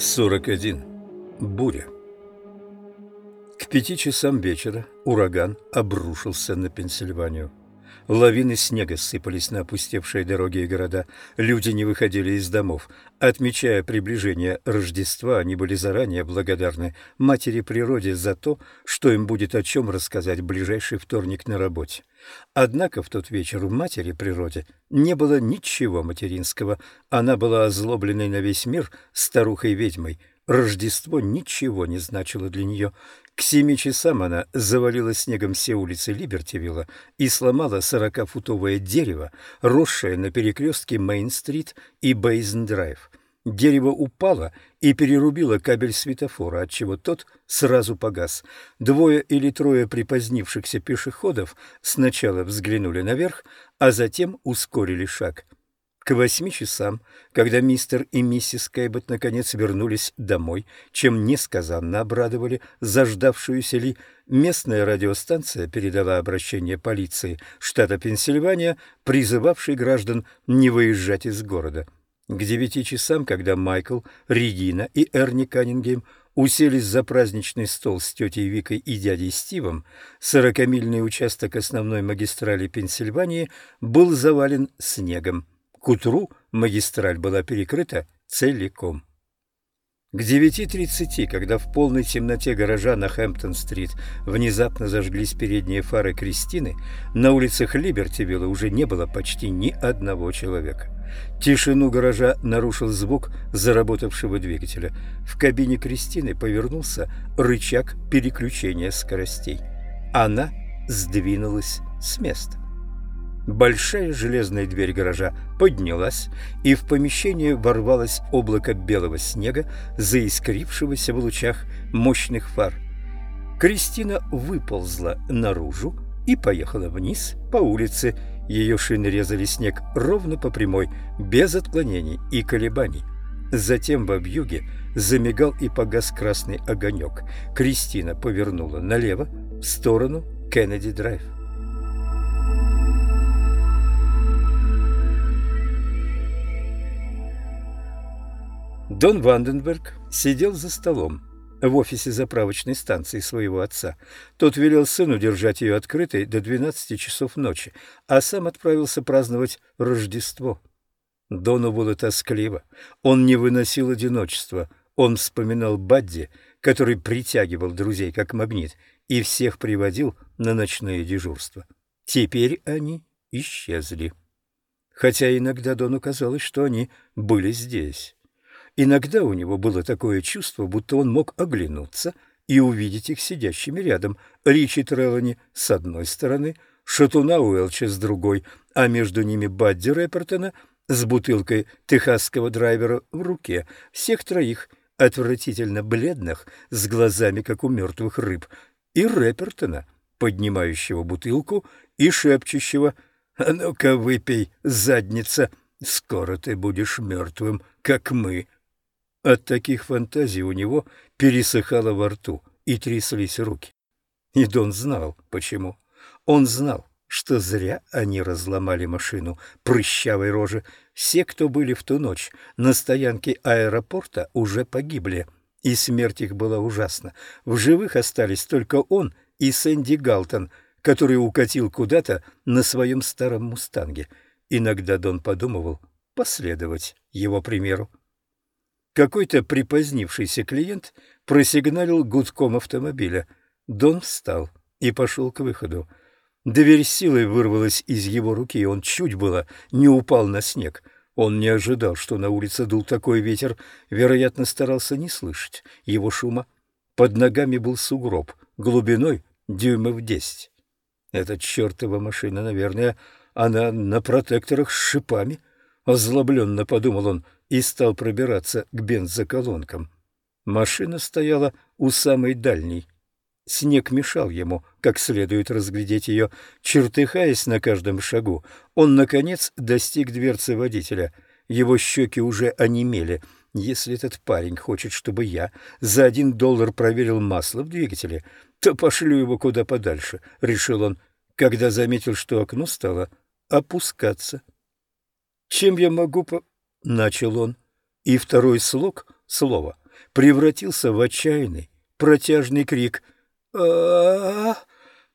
41. Буря. К пяти часам вечера ураган обрушился на Пенсильванию. Лавины снега сыпались на опустевшие дороги и города. Люди не выходили из домов. Отмечая приближение Рождества, они были заранее благодарны матери природе за то, что им будет о чем рассказать ближайший вторник на работе. Однако в тот вечер в матери природе не было ничего материнского. Она была озлобленной на весь мир старухой-ведьмой. Рождество ничего не значило для нее. К семи часам она завалила снегом все улицы Либертивилла и сломала сорокафутовое дерево, росшее на перекрестке Мейн-стрит и Бейзен-драйв. Дерево упало и перерубило кабель светофора, отчего тот сразу погас. Двое или трое припозднившихся пешеходов сначала взглянули наверх, а затем ускорили шаг — к восьми часам, когда мистер и миссис Кейбот наконец вернулись домой, чем несказанно обрадовали заждавшуюся Ли, местная радиостанция передала обращение полиции штата Пенсильвания, призывавшей граждан не выезжать из города. К девяти часам, когда Майкл, Регина и Эрни Каннингем уселись за праздничный стол с тетей Викой и дядей Стивом, сорокамильный участок основной магистрали Пенсильвании был завален снегом. К утру магистраль была перекрыта целиком. К 9.30, когда в полной темноте гаража на Хэмптон-стрит внезапно зажглись передние фары Кристины, на улицах Либертивилла уже не было почти ни одного человека. Тишину гаража нарушил звук заработавшего двигателя. В кабине Кристины повернулся рычаг переключения скоростей. Она сдвинулась с места. Большая железная дверь гаража поднялась, и в помещение ворвалось облако белого снега, заискрившегося в лучах мощных фар. Кристина выползла наружу и поехала вниз по улице. Ее шины резали снег ровно по прямой, без отклонений и колебаний. Затем в объюге замигал и погас красный огонек. Кристина повернула налево, в сторону Кеннеди-драйв. Дон Ванденберг сидел за столом в офисе заправочной станции своего отца. Тот велел сыну держать ее открытой до 12 часов ночи, а сам отправился праздновать Рождество. Дону было тоскливо. Он не выносил одиночества. Он вспоминал Бадди, который притягивал друзей как магнит и всех приводил на ночное дежурство. Теперь они исчезли. Хотя иногда Дону казалось, что они были здесь. Иногда у него было такое чувство, будто он мог оглянуться и увидеть их сидящими рядом. Ричи Треллани с одной стороны, Шатуна Уэлча с другой, а между ними Бадди Рэпертона с бутылкой техасского драйвера в руке. Всех троих, отвратительно бледных, с глазами, как у мертвых рыб, и Рэпертона, поднимающего бутылку и шепчущего «А ну-ка выпей, задница, скоро ты будешь мертвым, как мы». От таких фантазий у него пересыхало во рту и тряслись руки. И Дон знал, почему. Он знал, что зря они разломали машину прыщавой рожи. Все, кто были в ту ночь на стоянке аэропорта, уже погибли, и смерть их была ужасна. В живых остались только он и Сэнди Галтон, который укатил куда-то на своем старом «Мустанге». Иногда Дон подумывал последовать его примеру. Какой-то припозднившийся клиент просигналил гудком автомобиля. Дон встал и пошел к выходу. Дверь силой вырвалась из его руки, и он чуть было не упал на снег. Он не ожидал, что на улице дул такой ветер, вероятно, старался не слышать его шума. Под ногами был сугроб, глубиной дюймов десять. Эта чертова машина, наверное, она на протекторах с шипами. Озлобленно подумал он, и стал пробираться к бензоколонкам. Машина стояла у самой дальней. Снег мешал ему как следует разглядеть ее. Чертыхаясь на каждом шагу, он, наконец, достиг дверцы водителя. Его щеки уже онемели. «Если этот парень хочет, чтобы я за один доллар проверил масло в двигателе, то пошлю его куда подальше», — решил он, когда заметил, что окно стало опускаться. «Чем я могу по...» — начал он, и второй слог слова превратился в отчаянный, протяжный крик. а,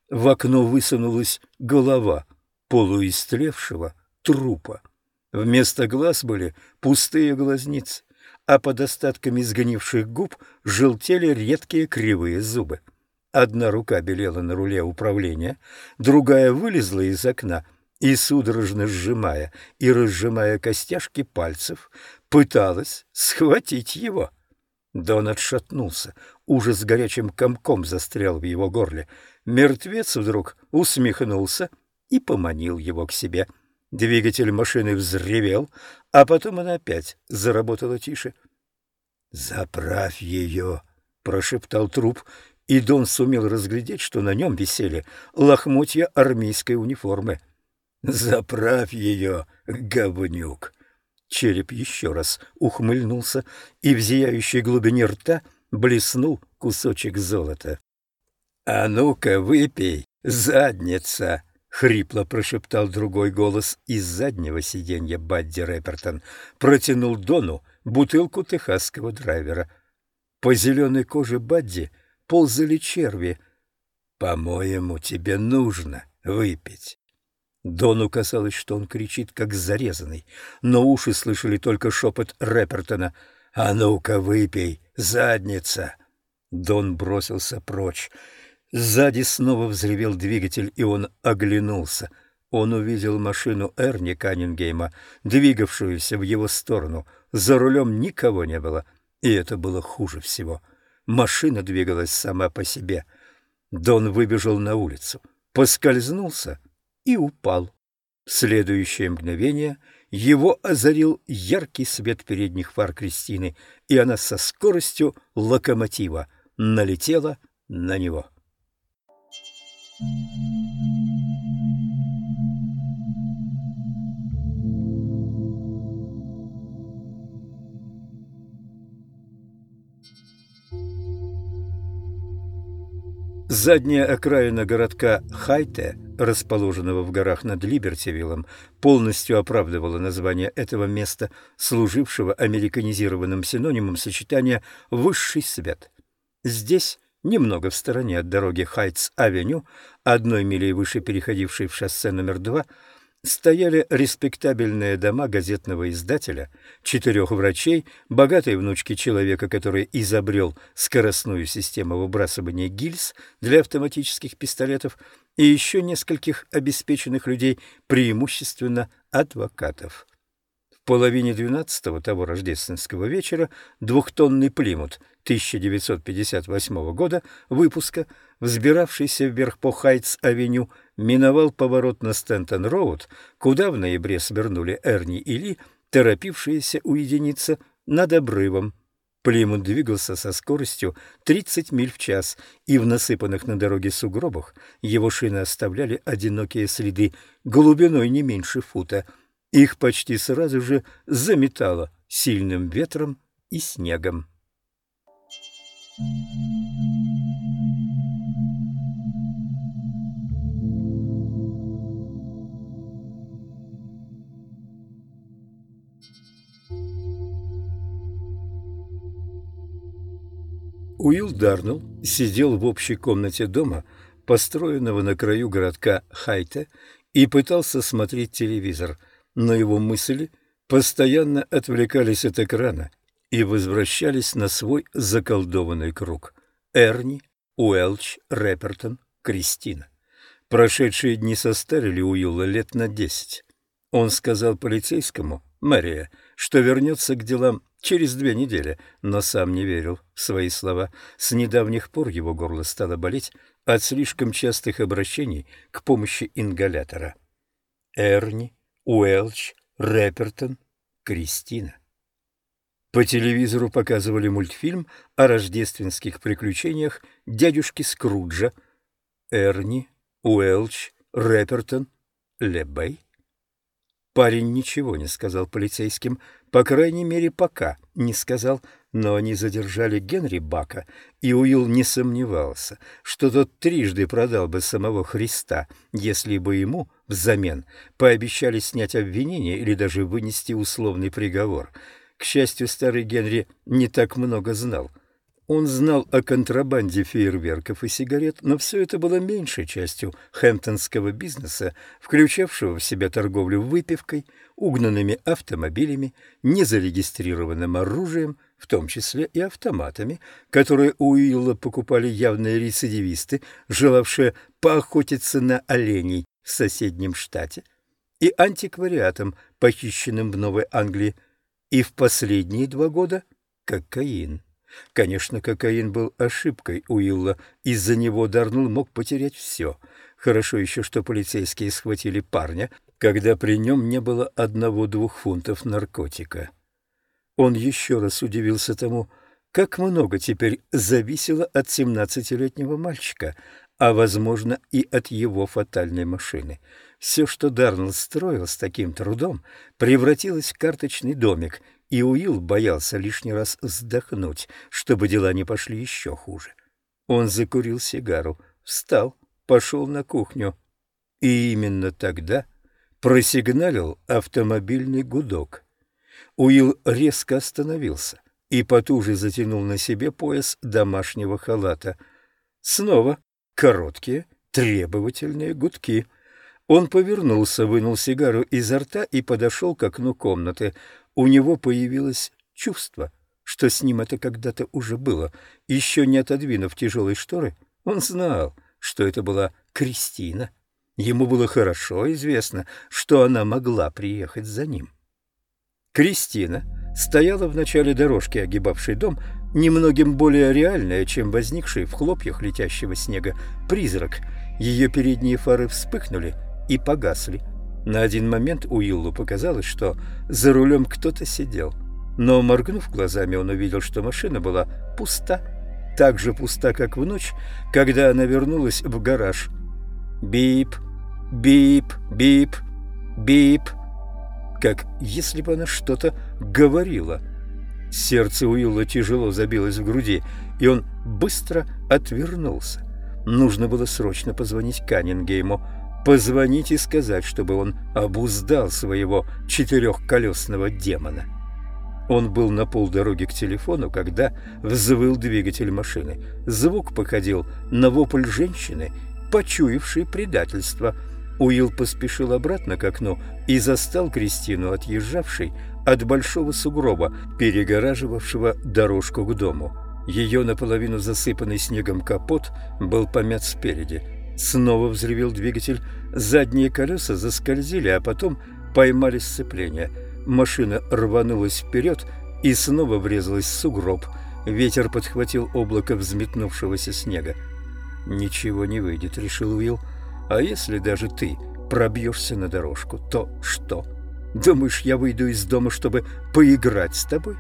В окно высунулась голова полуистлевшего трупа. Вместо глаз были пустые глазницы, а под остатками сгнивших губ желтели редкие кривые зубы. Одна рука белела на руле управления, другая вылезла из окна и, судорожно сжимая и разжимая костяшки пальцев, пыталась схватить его. Дон отшатнулся, ужас горячим комком застрял в его горле. Мертвец вдруг усмехнулся и поманил его к себе. Двигатель машины взревел, а потом она опять заработала тише. «Заправь ее!» — прошептал труп, и Дон сумел разглядеть, что на нем висели лохмотья армейской униформы. «Заправь ее, говнюк!» Череп еще раз ухмыльнулся, и в зияющей глубине рта блеснул кусочек золота. «А ну-ка, выпей, задница!» — хрипло прошептал другой голос из заднего сиденья Бадди Рэпертон. Протянул Дону бутылку техасского драйвера. По зеленой коже Бадди ползали черви. «По-моему, тебе нужно выпить». Дону казалось, что он кричит, как зарезанный, но уши слышали только шепот Рэпертона. «А ну-ка, выпей, задница!» Дон бросился прочь. Сзади снова взревел двигатель, и он оглянулся. Он увидел машину Эрни Каннингейма, двигавшуюся в его сторону. За рулем никого не было, и это было хуже всего. Машина двигалась сама по себе. Дон выбежал на улицу, поскользнулся и упал. В следующее мгновение его озарил яркий свет передних фар Кристины, и она со скоростью локомотива налетела на него. Задняя окраина городка Хайте расположенного в горах над Либертивиллом, полностью оправдывало название этого места, служившего американизированным синонимом сочетания «высший свет». Здесь, немного в стороне от дороги Хайтс-авеню, одной милей выше переходившей в шоссе номер два, стояли респектабельные дома газетного издателя, четырех врачей, богатой внучки человека, который изобрел скоростную систему выбрасывания гильз для автоматических пистолетов, и еще нескольких обеспеченных людей, преимущественно адвокатов. В половине двенадцатого того рождественского вечера двухтонный Плимут 1958 года выпуска, взбиравшийся вверх по Хайтс-авеню, миновал поворот на Стентон-роуд, куда в ноябре свернули Эрни и Ли, торопившиеся уединиться над обрывом. Плимут двигался со скоростью 30 миль в час, и в насыпанных на дороге сугробах его шины оставляли одинокие следы глубиной не меньше фута. Их почти сразу же заметало сильным ветром и снегом. Уилл Дарнелл сидел в общей комнате дома, построенного на краю городка Хайта, и пытался смотреть телевизор, но его мысли постоянно отвлекались от экрана и возвращались на свой заколдованный круг. Эрни, Уэлч, Рэпертон, Кристина. Прошедшие дни состарили Уилла лет на десять. Он сказал полицейскому, Мария, что вернется к делам через две недели, но сам не верил в свои слова. С недавних пор его горло стало болеть от слишком частых обращений к помощи ингалятора. Эрни, Уэлч, Рэпертон, Кристина. По телевизору показывали мультфильм о рождественских приключениях дядюшки Скруджа. Эрни, Уэлч, Рэпертон, Лебей. Парень ничего не сказал полицейским, по крайней мере, пока не сказал, но они задержали Генри Бака, и Уилл не сомневался, что тот трижды продал бы самого Христа, если бы ему взамен пообещали снять обвинение или даже вынести условный приговор. К счастью, старый Генри не так много знал. Он знал о контрабанде фейерверков и сигарет, но все это было меньшей частью хэмптонского бизнеса, включавшего в себя торговлю выпивкой, угнанными автомобилями, незарегистрированным оружием, в том числе и автоматами, которые у Уилла покупали явные рецидивисты, желавшие поохотиться на оленей в соседнем штате, и антиквариатом, похищенным в Новой Англии, и в последние два года – кокаин. Конечно, кокаин был ошибкой Уилла, из-за него Дарнелл мог потерять все. Хорошо еще, что полицейские схватили парня, когда при нем не было одного-двух фунтов наркотика. Он еще раз удивился тому, как много теперь зависело от семнадцатилетнего мальчика, а, возможно, и от его фатальной машины. Все, что Дарнелл строил с таким трудом, превратилось в карточный домик — и Уилл боялся лишний раз вздохнуть, чтобы дела не пошли еще хуже. Он закурил сигару, встал, пошел на кухню. И именно тогда просигналил автомобильный гудок. Уилл резко остановился и потуже затянул на себе пояс домашнего халата. Снова короткие, требовательные гудки. Он повернулся, вынул сигару изо рта и подошел к окну комнаты. У него появилось чувство, что с ним это когда-то уже было. Еще не отодвинув тяжелые шторы, он знал, что это была Кристина. Ему было хорошо известно, что она могла приехать за ним. Кристина стояла в начале дорожки, огибавшей дом, немногим более реальная, чем возникший в хлопьях летящего снега призрак. Ее передние фары вспыхнули и погасли. На один момент Уиллу показалось, что за рулем кто-то сидел. Но, моргнув глазами, он увидел, что машина была пуста. Так же пуста, как в ночь, когда она вернулась в гараж. Бип, бип, бип, бип. Как если бы она что-то говорила. Сердце Уилла тяжело забилось в груди, и он быстро отвернулся. Нужно было срочно позвонить Каннингейму позвонить и сказать, чтобы он обуздал своего четырехколесного демона. Он был на полдороги к телефону, когда взвыл двигатель машины. Звук походил на вопль женщины, почуявшей предательство. Уилл поспешил обратно к окну и застал Кристину, отъезжавшей от большого сугроба, перегораживавшего дорожку к дому. Ее наполовину засыпанный снегом капот был помят спереди. Снова взревел двигатель. Задние колеса заскользили, а потом поймали сцепление. Машина рванулась вперед и снова врезалась в сугроб. Ветер подхватил облако взметнувшегося снега. «Ничего не выйдет», — решил Уилл. «А если даже ты пробьешься на дорожку, то что? Думаешь, я выйду из дома, чтобы поиграть с тобой?»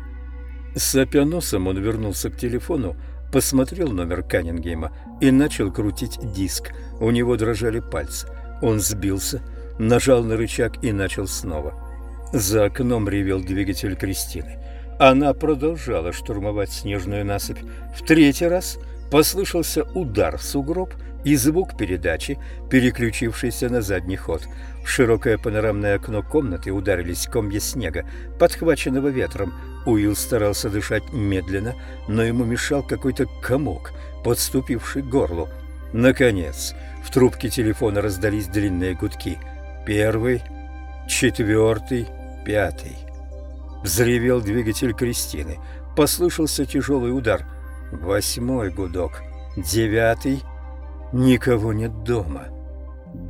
Сопя носом он вернулся к телефону, посмотрел номер Каннингема и начал крутить диск. У него дрожали пальцы. Он сбился, нажал на рычаг и начал снова. За окном ревел двигатель Кристины. Она продолжала штурмовать снежную насыпь. В третий раз послышался удар в сугроб и звук передачи, переключившийся на задний ход. В широкое панорамное окно комнаты ударились комья снега, подхваченного ветром. Уилл старался дышать медленно, но ему мешал какой-то комок, подступивший к горлу. Наконец, в трубке телефона раздались длинные гудки. Первый, четвертый, пятый. Взревел двигатель Кристины. Послышался тяжелый удар. Восьмой гудок. Девятый — Никого нет дома.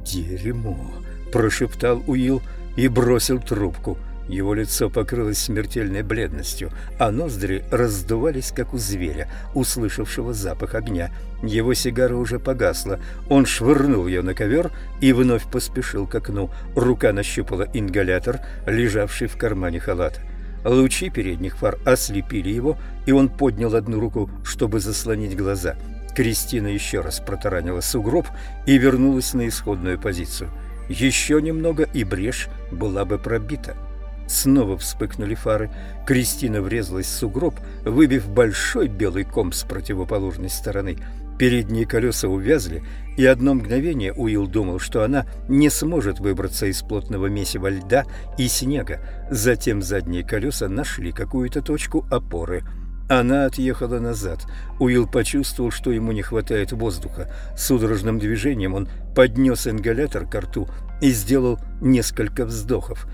Дерьмо, прошептал Уилл и бросил трубку. Его лицо покрылось смертельной бледностью, а ноздри раздувались, как у зверя, услышавшего запах огня. Его сигара уже погасла. Он швырнул ее на ковер и вновь поспешил к окну. Рука нащупала ингалятор, лежавший в кармане халата. Лучи передних фар ослепили его, и он поднял одну руку, чтобы заслонить глаза — Кристина еще раз протаранила сугроб и вернулась на исходную позицию. Еще немного, и брешь была бы пробита. Снова вспыхнули фары. Кристина врезалась в сугроб, выбив большой белый ком с противоположной стороны. Передние колеса увязли, и одно мгновение Уилл думал, что она не сможет выбраться из плотного месива льда и снега. Затем задние колеса нашли какую-то точку опоры. Она отъехала назад. Уилл почувствовал, что ему не хватает воздуха. Судорожным движением он поднес ингалятор к рту и сделал несколько вздохов.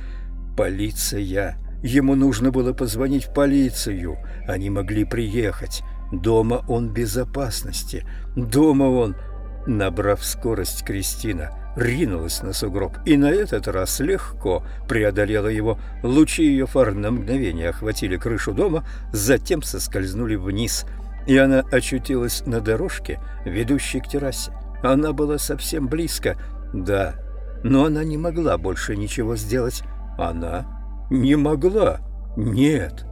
«Полиция!» Ему нужно было позвонить в полицию. Они могли приехать. Дома он в безопасности. Дома он... Набрав скорость, Кристина ринулась на сугроб и на этот раз легко преодолела его. Лучи ее фар на мгновение охватили крышу дома, затем соскользнули вниз, и она очутилась на дорожке, ведущей к террасе. Она была совсем близко, да, но она не могла больше ничего сделать. Она не могла, нет.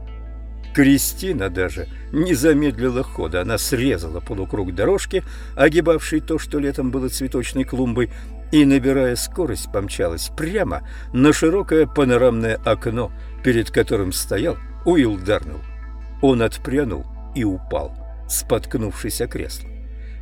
Кристина даже не замедлила хода. Она срезала полукруг дорожки, огибавшей то, что летом было цветочной клумбой, и, набирая скорость, помчалась прямо на широкое панорамное окно, перед которым стоял Уилл Дарнелл. Он отпрянул и упал, споткнувшись о кресло.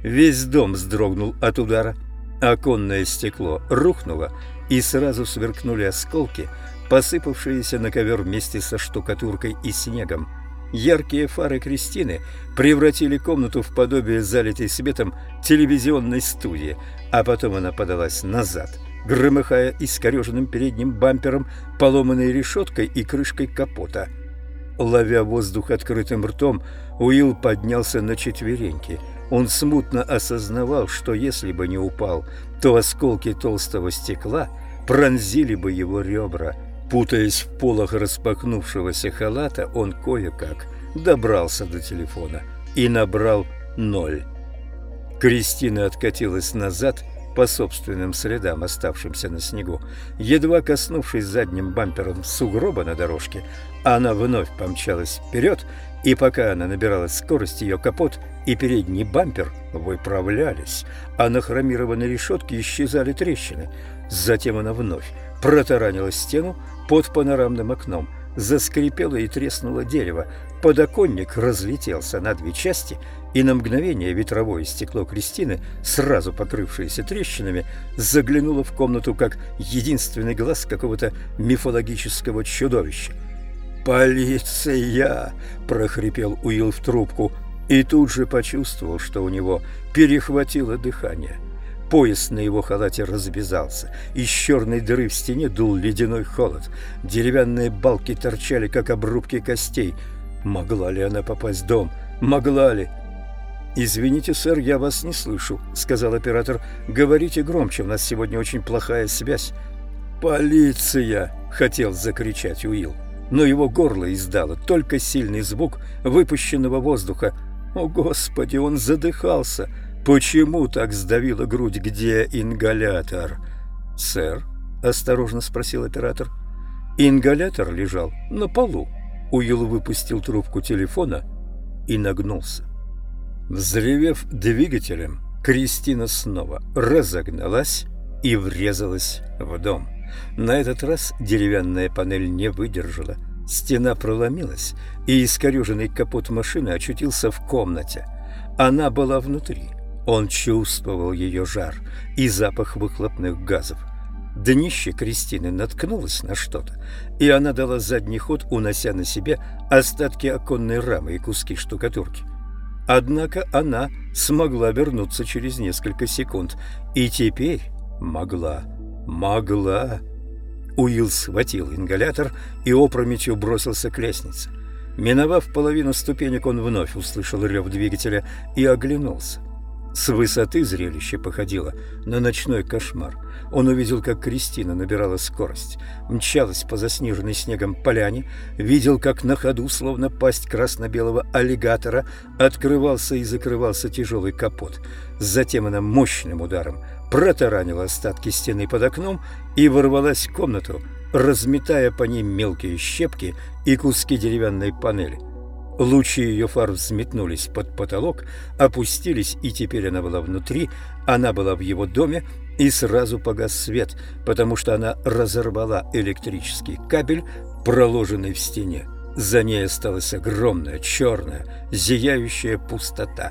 Весь дом вздрогнул от удара. Оконное стекло рухнуло, и сразу сверкнули осколки, посыпавшиеся на ковер вместе со штукатуркой и снегом. Яркие фары Кристины превратили комнату в подобие залитой светом телевизионной студии, а потом она подалась назад, громыхая искореженным передним бампером, поломанной решеткой и крышкой капота. Ловя воздух открытым ртом, Уилл поднялся на четвереньки. Он смутно осознавал, что если бы не упал, то осколки толстого стекла пронзили бы его ребра – Путаясь в полах распахнувшегося халата, он кое-как добрался до телефона и набрал ноль. Кристина откатилась назад по собственным следам, оставшимся на снегу. Едва коснувшись задним бампером сугроба на дорожке, она вновь помчалась вперед, и пока она набирала скорость, ее капот и передний бампер выправлялись, а на хромированной решетке исчезали трещины. Затем она вновь протаранила стену, под панорамным окном заскрипело и треснуло дерево. Подоконник разлетелся на две части, и на мгновение ветровое стекло Кристины, сразу покрывшееся трещинами, заглянуло в комнату как единственный глаз какого-то мифологического чудовища. «Полиция!» – прохрипел Уилл в трубку и тут же почувствовал, что у него перехватило дыхание – Пояс на его халате развязался. Из черной дыры в стене дул ледяной холод. Деревянные балки торчали, как обрубки костей. Могла ли она попасть в дом? Могла ли? «Извините, сэр, я вас не слышу», — сказал оператор. «Говорите громче, у нас сегодня очень плохая связь». «Полиция!» — хотел закричать Уилл. Но его горло издало только сильный звук выпущенного воздуха. «О, Господи, он задыхался!» «Почему так сдавила грудь? Где ингалятор?» «Сэр?» – осторожно спросил оператор. Ингалятор лежал на полу. Уилл выпустил трубку телефона и нагнулся. Взревев двигателем, Кристина снова разогналась и врезалась в дом. На этот раз деревянная панель не выдержала. Стена проломилась, и искореженный капот машины очутился в комнате. Она была внутри. Он чувствовал ее жар и запах выхлопных газов. Днище Кристины наткнулось на что-то, и она дала задний ход, унося на себе остатки оконной рамы и куски штукатурки. Однако она смогла вернуться через несколько секунд, и теперь могла, могла. Уилл схватил ингалятор и опрометью бросился к лестнице. Миновав половину ступенек, он вновь услышал рев двигателя и оглянулся. С высоты зрелище походило на ночной кошмар. Он увидел, как Кристина набирала скорость, мчалась по заснеженной снегом поляне, видел, как на ходу, словно пасть красно-белого аллигатора, открывался и закрывался тяжелый капот. Затем она мощным ударом протаранила остатки стены под окном и ворвалась в комнату, разметая по ним мелкие щепки и куски деревянной панели. Лучи ее фар взметнулись под потолок, опустились, и теперь она была внутри, она была в его доме, и сразу погас свет, потому что она разорвала электрический кабель, проложенный в стене. За ней осталась огромная, черная, зияющая пустота.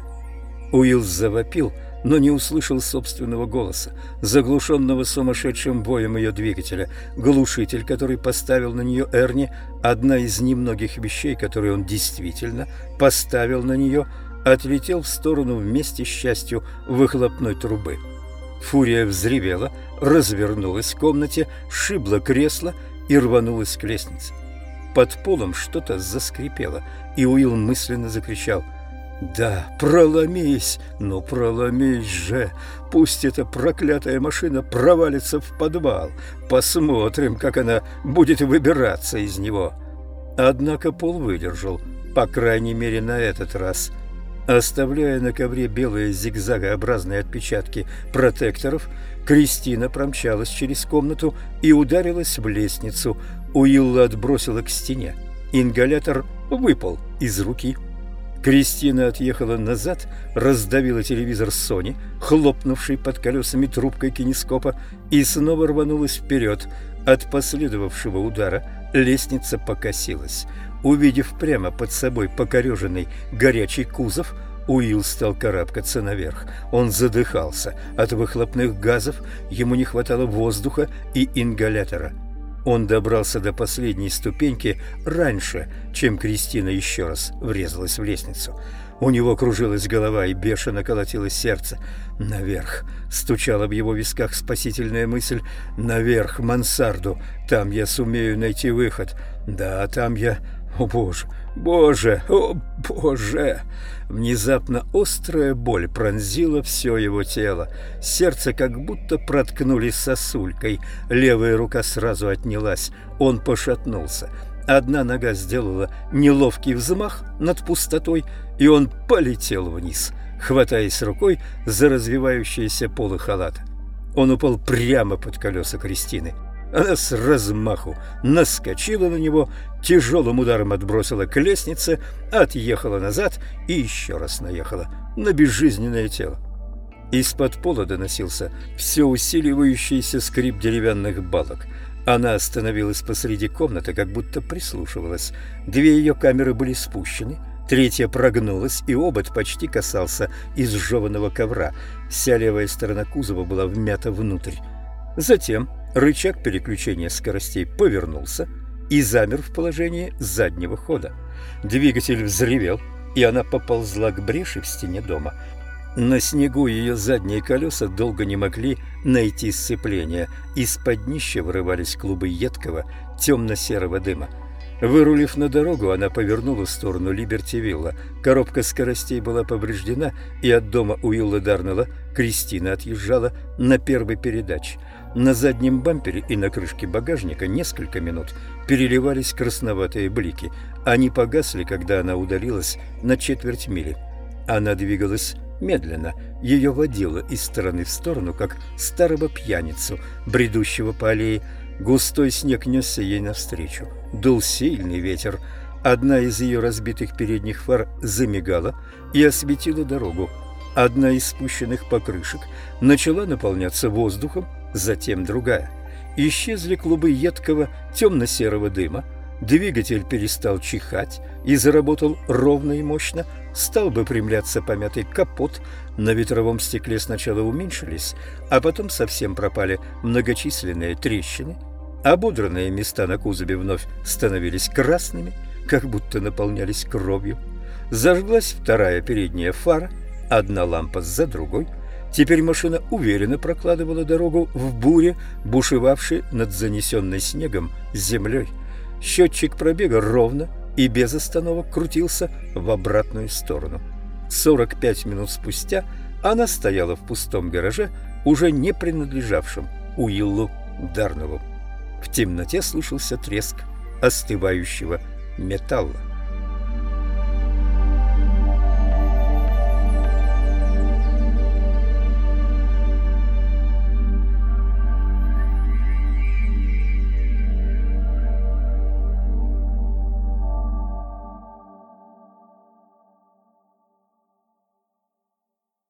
Уилл завопил, но не услышал собственного голоса, заглушенного сумасшедшим боем ее двигателя. Глушитель, который поставил на нее Эрни, одна из немногих вещей, которые он действительно поставил на нее, отлетел в сторону вместе с частью выхлопной трубы. Фурия взревела, развернулась в комнате, шибла кресло и рванулась к лестнице. Под полом что-то заскрипело, и Уилл мысленно закричал «Да, проломись, но проломись же! Пусть эта проклятая машина провалится в подвал. Посмотрим, как она будет выбираться из него». Однако пол выдержал, по крайней мере на этот раз – Оставляя на ковре белые зигзагообразные отпечатки протекторов, Кристина промчалась через комнату и ударилась в лестницу. Уилла отбросила к стене. Ингалятор выпал из руки. Кристина отъехала назад, раздавила телевизор Сони, хлопнувший под колесами трубкой кинескопа, и снова рванулась вперед. От последовавшего удара лестница покосилась. Увидев прямо под собой покореженный горячий кузов, Уилл стал карабкаться наверх. Он задыхался от выхлопных газов, ему не хватало воздуха и ингалятора. Он добрался до последней ступеньки раньше, чем Кристина еще раз врезалась в лестницу. У него кружилась голова и бешено колотилось сердце. Наверх. Стучала в его висках спасительная мысль. Наверх, мансарду. Там я сумею найти выход. Да, там я о боже, боже, о боже! Внезапно острая боль пронзила все его тело. Сердце как будто проткнули сосулькой. Левая рука сразу отнялась. Он пошатнулся. Одна нога сделала неловкий взмах над пустотой, и он полетел вниз, хватаясь рукой за развивающиеся полы халата. Он упал прямо под колеса Кристины. Она с размаху наскочила на него, тяжелым ударом отбросила к лестнице, отъехала назад и еще раз наехала на безжизненное тело. Из-под пола доносился все усиливающийся скрип деревянных балок. Она остановилась посреди комнаты, как будто прислушивалась. Две ее камеры были спущены, третья прогнулась, и обод почти касался изжеванного ковра. Вся левая сторона кузова была вмята внутрь. Затем Рычаг переключения скоростей повернулся и замер в положении заднего хода. Двигатель взревел, и она поползла к бреши в стене дома. На снегу ее задние колеса долго не могли найти сцепления. Из-под днища вырывались клубы едкого темно-серого дыма. Вырулив на дорогу, она повернула в сторону Либертивилла. Коробка скоростей была повреждена, и от дома Уилла Дарнелла Кристина отъезжала на первой передаче. На заднем бампере и на крышке багажника несколько минут переливались красноватые блики. Они погасли, когда она удалилась на четверть мили. Она двигалась медленно, ее водило из стороны в сторону, как старого пьяницу, бредущего по аллее. Густой снег несся ей навстречу. Дул сильный ветер. Одна из ее разбитых передних фар замигала и осветила дорогу. Одна из спущенных покрышек начала наполняться воздухом, затем другая. Исчезли клубы едкого темно-серого дыма, двигатель перестал чихать и заработал ровно и мощно, стал выпрямляться помятый капот, на ветровом стекле сначала уменьшились, а потом совсем пропали многочисленные трещины, ободранные места на кузове вновь становились красными, как будто наполнялись кровью. Зажглась вторая передняя фара, одна лампа за другой – Теперь машина уверенно прокладывала дорогу в буре, бушевавшей над занесенной снегом землей. Счетчик пробега ровно и без остановок крутился в обратную сторону. 45 минут спустя она стояла в пустом гараже, уже не принадлежавшем Уиллу Дарнову. В темноте слышался треск остывающего металла.